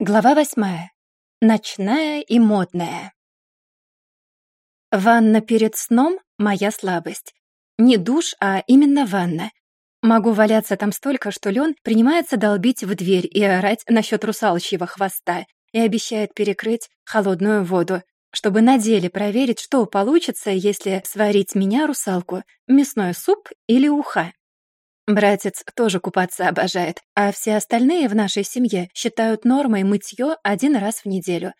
Глава восьмая. Ночная и модная. Ванна перед сном — моя слабость. Не душ, а именно ванна. Могу валяться там столько, что Лен принимается долбить в дверь и орать насчет русалочьего хвоста и обещает перекрыть холодную воду, чтобы на деле проверить, что получится, если сварить меня, русалку, мясной суп или уха. Братец тоже купаться обожает, а все остальные в нашей семье считают нормой мытье один раз в неделю.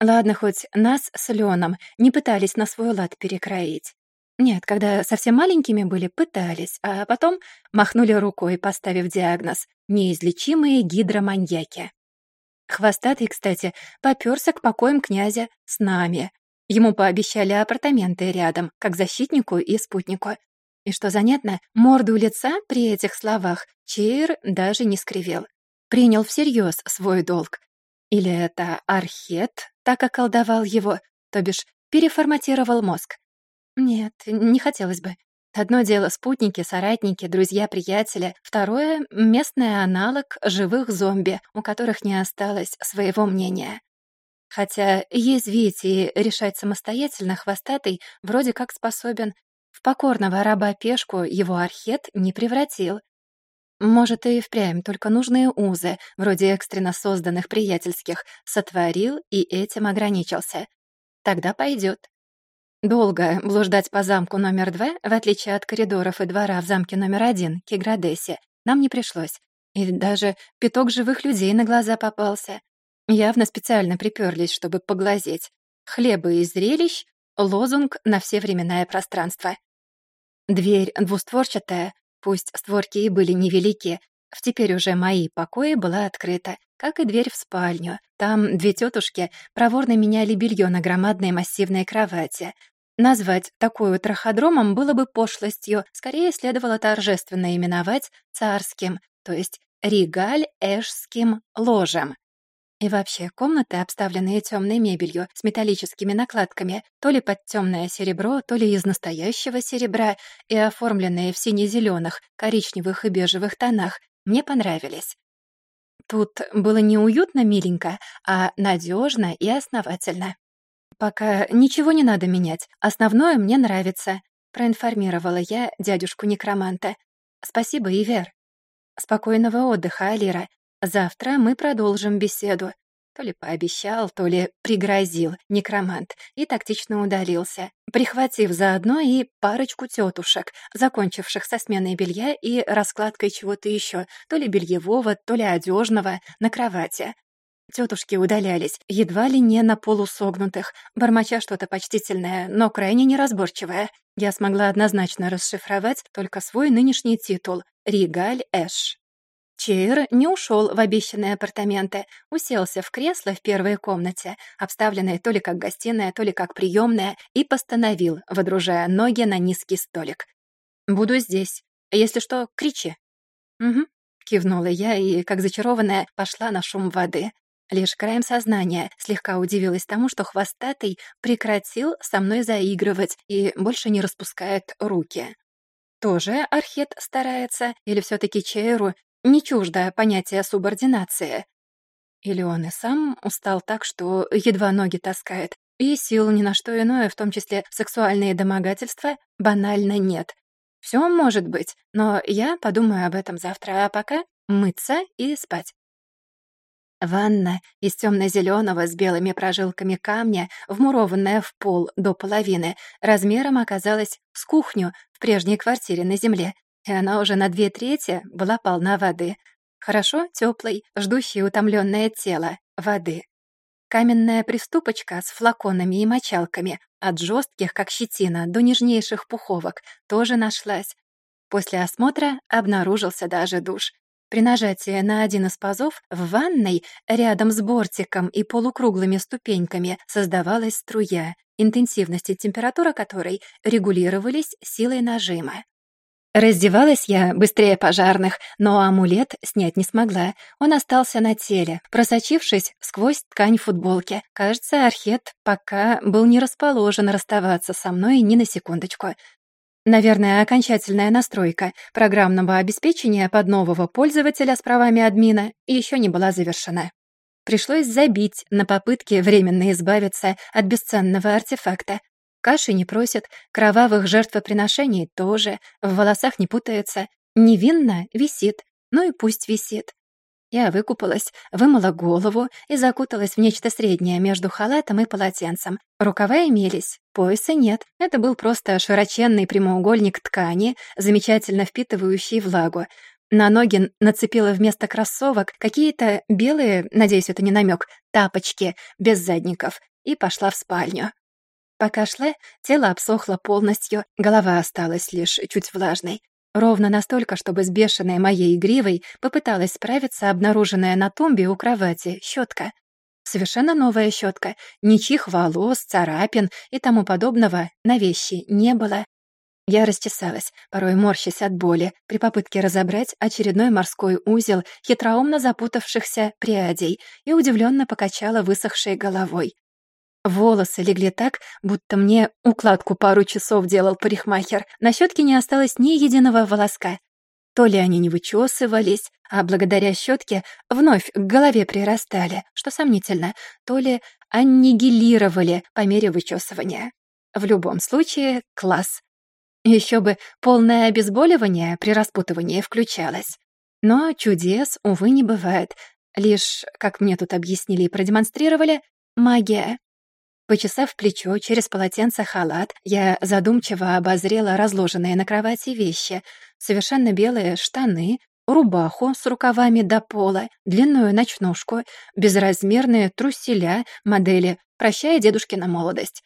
Ладно, хоть нас с Леном не пытались на свой лад перекроить. Нет, когда совсем маленькими были, пытались, а потом махнули рукой, поставив диагноз «неизлечимые гидроманьяки». Хвостатый, кстати, попёрся к покоям князя с нами. Ему пообещали апартаменты рядом, как защитнику и спутнику. И что занятно, морду лица при этих словах Чир даже не скривил. Принял всерьез свой долг. Или это Архет так околдовал его, то бишь переформатировал мозг. Нет, не хотелось бы. Одно дело спутники, соратники, друзья, приятели. Второе — местный аналог живых зомби, у которых не осталось своего мнения. Хотя язвить и решать самостоятельно хвостатый вроде как способен, в покорного раба-пешку его архет не превратил. Может, и впрямь только нужные узы, вроде экстренно созданных приятельских, сотворил и этим ограничился. Тогда пойдет. Долго блуждать по замку номер два, в отличие от коридоров и двора в замке номер один, Киградесе, нам не пришлось. И даже пяток живых людей на глаза попался. Явно специально приперлись, чтобы поглазеть. Хлеба и зрелищ — лозунг на все времена и пространства. Дверь двустворчатая, пусть створки и были невелики, в теперь уже мои покои была открыта, как и дверь в спальню. Там две тетушки проворно меняли белье на громадной массивной кровати. Назвать такую траходромом было бы пошлостью, скорее следовало торжественно именовать царским, то есть регаль-эшским ложем. И вообще, комнаты, обставленные темной мебелью с металлическими накладками, то ли под темное серебро, то ли из настоящего серебра, и оформленные в сине-зеленых, коричневых и бежевых тонах, мне понравились. Тут было не уютно, миленько, а надежно и основательно. «Пока ничего не надо менять, основное мне нравится», — проинформировала я дядюшку-некроманта. «Спасибо, Ивер». «Спокойного отдыха, Алира. Завтра мы продолжим беседу. То ли пообещал, то ли пригрозил некромант и тактично удалился, прихватив заодно и парочку тетушек, закончивших со сменой белья и раскладкой чего-то еще, то ли бельевого, то ли одежного, на кровати. Тетушки удалялись, едва ли не на полусогнутых, бормоча что-то почтительное, но крайне неразборчивое. Я смогла однозначно расшифровать только свой нынешний титул — Ригаль Эш. Чейр не ушел в обещанные апартаменты, уселся в кресло в первой комнате, обставленной то ли как гостиная, то ли как приемная, и постановил, водружая ноги на низкий столик. «Буду здесь. Если что, кричи». «Угу», — кивнула я и, как зачарованная, пошла на шум воды. Лишь краем сознания слегка удивилась тому, что хвостатый прекратил со мной заигрывать и больше не распускает руки. Тоже Архет старается, или все таки Чейру не чуждо понятие субординации. Или он и сам устал так, что едва ноги таскает, и сил ни на что иное, в том числе сексуальные домогательства, банально нет. Все может быть, но я подумаю об этом завтра, а пока мыться и спать. Ванна из темно-зеленого с белыми прожилками камня, вмурованная в пол до половины, размером оказалась с кухню в прежней квартире на земле и она уже на две трети была полна воды. Хорошо теплой, ждущей утомленное тело, воды. Каменная приступочка с флаконами и мочалками, от жестких, как щетина, до нежнейших пуховок, тоже нашлась. После осмотра обнаружился даже душ. При нажатии на один из пазов в ванной рядом с бортиком и полукруглыми ступеньками создавалась струя, интенсивность и температура которой регулировались силой нажима. Раздевалась я быстрее пожарных, но амулет снять не смогла. Он остался на теле, просочившись сквозь ткань футболки. Кажется, Архет пока был не расположен расставаться со мной ни на секундочку. Наверное, окончательная настройка программного обеспечения под нового пользователя с правами админа еще не была завершена. Пришлось забить на попытки временно избавиться от бесценного артефакта, Каши не просят, кровавых жертвоприношений тоже, в волосах не путается. Невинно висит, ну и пусть висит. Я выкупалась, вымыла голову и закуталась в нечто среднее между халатом и полотенцем. Рукава имелись, пояса нет. Это был просто широченный прямоугольник ткани, замечательно впитывающий влагу. На ноги нацепила вместо кроссовок какие-то белые, надеюсь, это не намек, тапочки, без задников, и пошла в спальню. Пока шла, тело обсохло полностью, голова осталась лишь чуть влажной. Ровно настолько, чтобы с бешеной моей игривой попыталась справиться обнаруженная на тумбе у кровати щетка. Совершенно новая щетка, ничьих волос, царапин и тому подобного на вещи не было. Я расчесалась, порой морщась от боли, при попытке разобрать очередной морской узел хитроумно запутавшихся прядей и удивленно покачала высохшей головой. Волосы легли так, будто мне укладку пару часов делал парикмахер. На щетке не осталось ни единого волоска. То ли они не вычесывались, а благодаря щетке вновь к голове прирастали, что сомнительно, то ли аннигилировали по мере вычесывания. В любом случае, класс. Еще бы полное обезболивание при распутывании включалось. Но чудес, увы, не бывает. Лишь, как мне тут объяснили и продемонстрировали, магия. Почесав плечо через полотенце халат, я задумчиво обозрела разложенные на кровати вещи. Совершенно белые штаны, рубаху с рукавами до пола, длинную ночнушку, безразмерные труселя модели «Прощай, дедушкина молодость».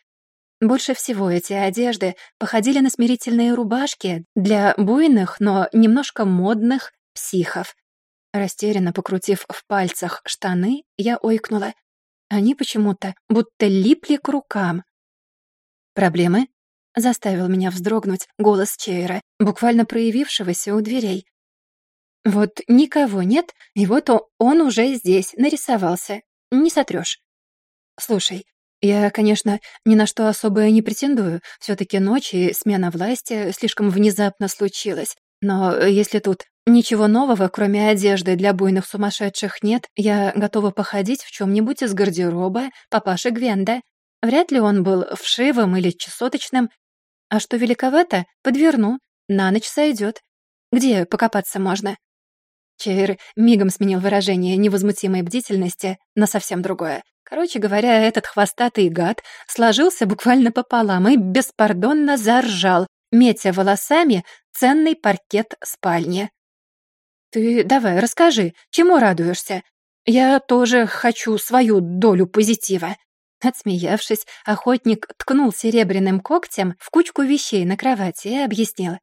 Больше всего эти одежды походили на смирительные рубашки для буйных, но немножко модных психов. Растерянно покрутив в пальцах штаны, я ойкнула. Они почему-то будто липли к рукам. «Проблемы?» — заставил меня вздрогнуть голос Чейра, буквально проявившегося у дверей. «Вот никого нет, и вот он уже здесь, нарисовался. Не сотрёшь. Слушай, я, конечно, ни на что особое не претендую. всё-таки ночь и смена власти слишком внезапно случилась. Но если тут Ничего нового, кроме одежды для буйных сумасшедших, нет. Я готова походить в чем-нибудь из гардероба папаши Гвенда. Вряд ли он был вшивым или чесоточным. А что великовато, подверну. На ночь сойдет. Где покопаться можно?» Чейр мигом сменил выражение невозмутимой бдительности на совсем другое. Короче говоря, этот хвостатый гад сложился буквально пополам и беспардонно заржал, метя волосами ценный паркет спальни. Ты давай расскажи, чему радуешься? Я тоже хочу свою долю позитива». Отсмеявшись, охотник ткнул серебряным когтем в кучку вещей на кровати и объяснил.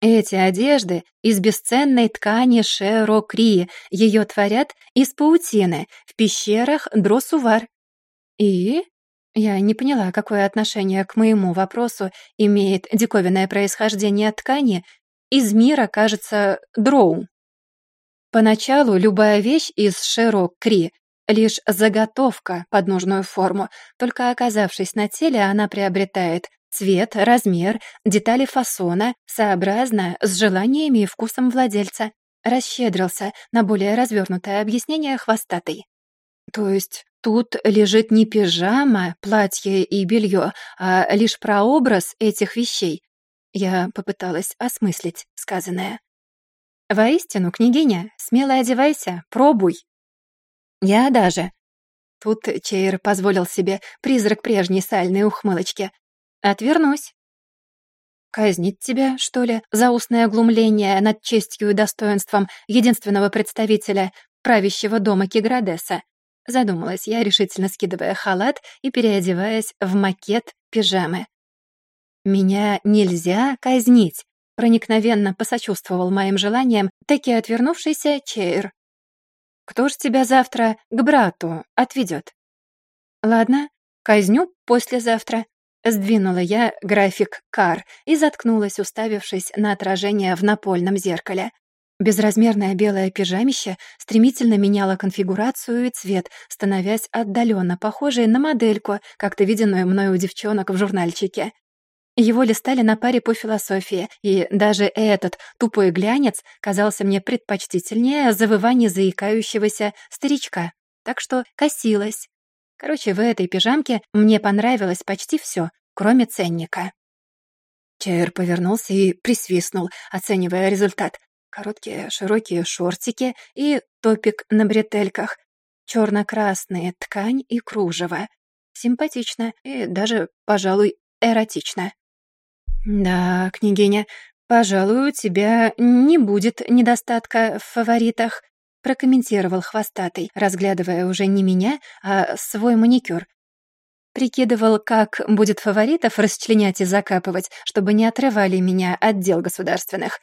Эти одежды из бесценной ткани шерокри, ее творят из паутины в пещерах Дросувар. И? Я не поняла, какое отношение к моему вопросу имеет диковинное происхождение ткани из мира, кажется, дроу. Поначалу любая вещь из Шеро Кри — лишь заготовка под нужную форму, только оказавшись на теле, она приобретает цвет, размер, детали фасона, сообразно с желаниями и вкусом владельца. Расщедрился на более развернутое объяснение хвостатый. То есть тут лежит не пижама, платье и белье, а лишь прообраз этих вещей. Я попыталась осмыслить сказанное. «Воистину, княгиня, смело одевайся, пробуй». «Я даже». Тут Чейр позволил себе призрак прежней сальной ухмылочки. «Отвернусь». «Казнить тебя, что ли, за устное оглумление над честью и достоинством единственного представителя правящего дома Киградеса?» Задумалась я, решительно скидывая халат и переодеваясь в макет пижамы. «Меня нельзя казнить проникновенно посочувствовал моим желаниям, таки отвернувшийся Чейр. «Кто ж тебя завтра к брату отведет?» «Ладно, казню послезавтра», — сдвинула я график кар и заткнулась, уставившись на отражение в напольном зеркале. Безразмерное белое пижамище стремительно меняло конфигурацию и цвет, становясь отдаленно похожей на модельку, как-то виденную мною у девчонок в журнальчике. Его листали на паре по философии, и даже этот тупой глянец казался мне предпочтительнее завывания заикающегося старичка, так что косилась. Короче, в этой пижамке мне понравилось почти все, кроме ценника. Чайр повернулся и присвистнул, оценивая результат. Короткие широкие шортики и топик на бретельках, черно-красная ткань и кружево. Симпатично и даже, пожалуй, эротично. «Да, княгиня, пожалуй, у тебя не будет недостатка в фаворитах», прокомментировал хвостатый, разглядывая уже не меня, а свой маникюр. Прикидывал, как будет фаворитов расчленять и закапывать, чтобы не отрывали меня от дел государственных.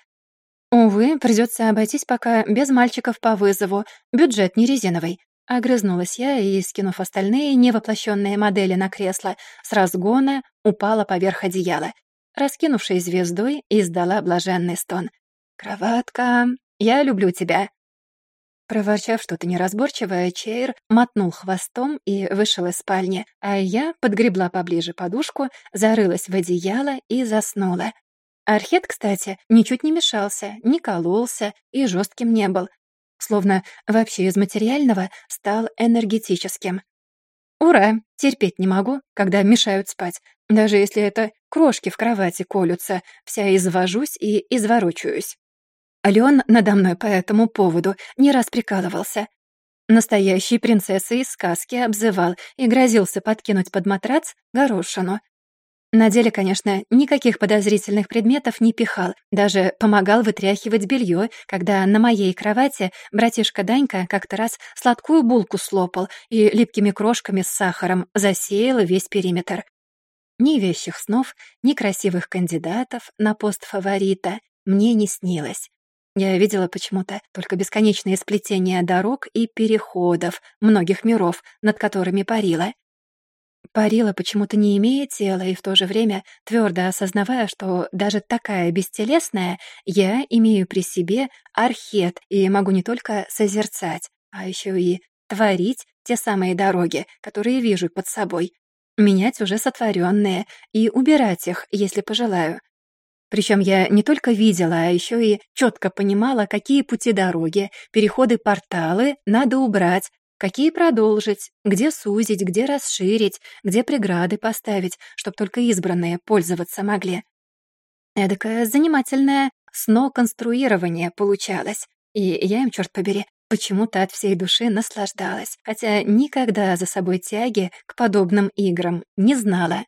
«Увы, придется обойтись пока без мальчиков по вызову, бюджет не резиновый». Огрызнулась я и, скинув остальные невоплощенные модели на кресло, с разгона упала поверх одеяла раскинувшей звездой, издала блаженный стон. «Кроватка, я люблю тебя!» Проворчав что-то неразборчивое, Чейр мотнул хвостом и вышел из спальни, а я подгребла поближе подушку, зарылась в одеяло и заснула. Архет, кстати, ничуть не мешался, не кололся и жестким не был. Словно вообще из материального стал энергетическим. Ура! Терпеть не могу, когда мешают спать. Даже если это крошки в кровати колются, вся извожусь и изворочаюсь. Ален надо мной по этому поводу не раз прикалывался. Настоящей принцессы из сказки обзывал и грозился подкинуть под матрац горошину. На деле, конечно, никаких подозрительных предметов не пихал, даже помогал вытряхивать белье, когда на моей кровати братишка Данька как-то раз сладкую булку слопал и липкими крошками с сахаром засеял весь периметр. Ни вещих снов, ни красивых кандидатов на пост фаворита мне не снилось. Я видела почему-то только бесконечные сплетения дорог и переходов многих миров, над которыми парила — Парила почему-то не имея тела и в то же время твердо осознавая, что даже такая бестелесная, я имею при себе архет и могу не только созерцать, а еще и творить те самые дороги, которые вижу под собой, менять уже сотворенные и убирать их, если пожелаю. Причем я не только видела, а еще и четко понимала, какие пути дороги, переходы, порталы надо убрать, Какие продолжить, где сузить, где расширить, где преграды поставить, чтобы только избранные пользоваться могли. Эдакое занимательное сно-конструирование получалось. И я им, черт побери, почему-то от всей души наслаждалась, хотя никогда за собой тяги к подобным играм не знала.